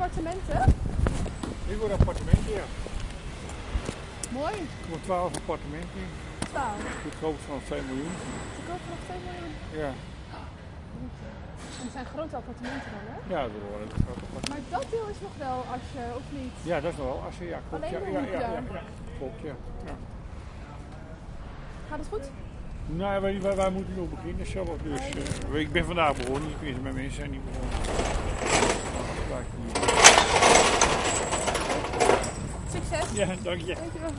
appartementen? Dit wordt een appartementje, ja. Mooi. Er komen 12 appartementen in. 12. Goed koop van 2 miljoen. Ze kopen nog 2 miljoen. Ja, En het zijn grote appartementen dan, hè? ja dat worden een groot appartement. Maar dat deel is nog wel als je, of niet? Ja, dat is nog wel. Als je, ja, klopt. Alleen ja, ja, ja, ja. ja, ja. Klopt, ja. ja. Gaat het goed? Nou, wij, wij, wij moeten nog beginnen zelf. Dus eh, ik ben vandaag begonnen, ik weet met mensen zijn niet begonnen. Ja, ik niet. Succes. Ja, dank je. Dankjewel.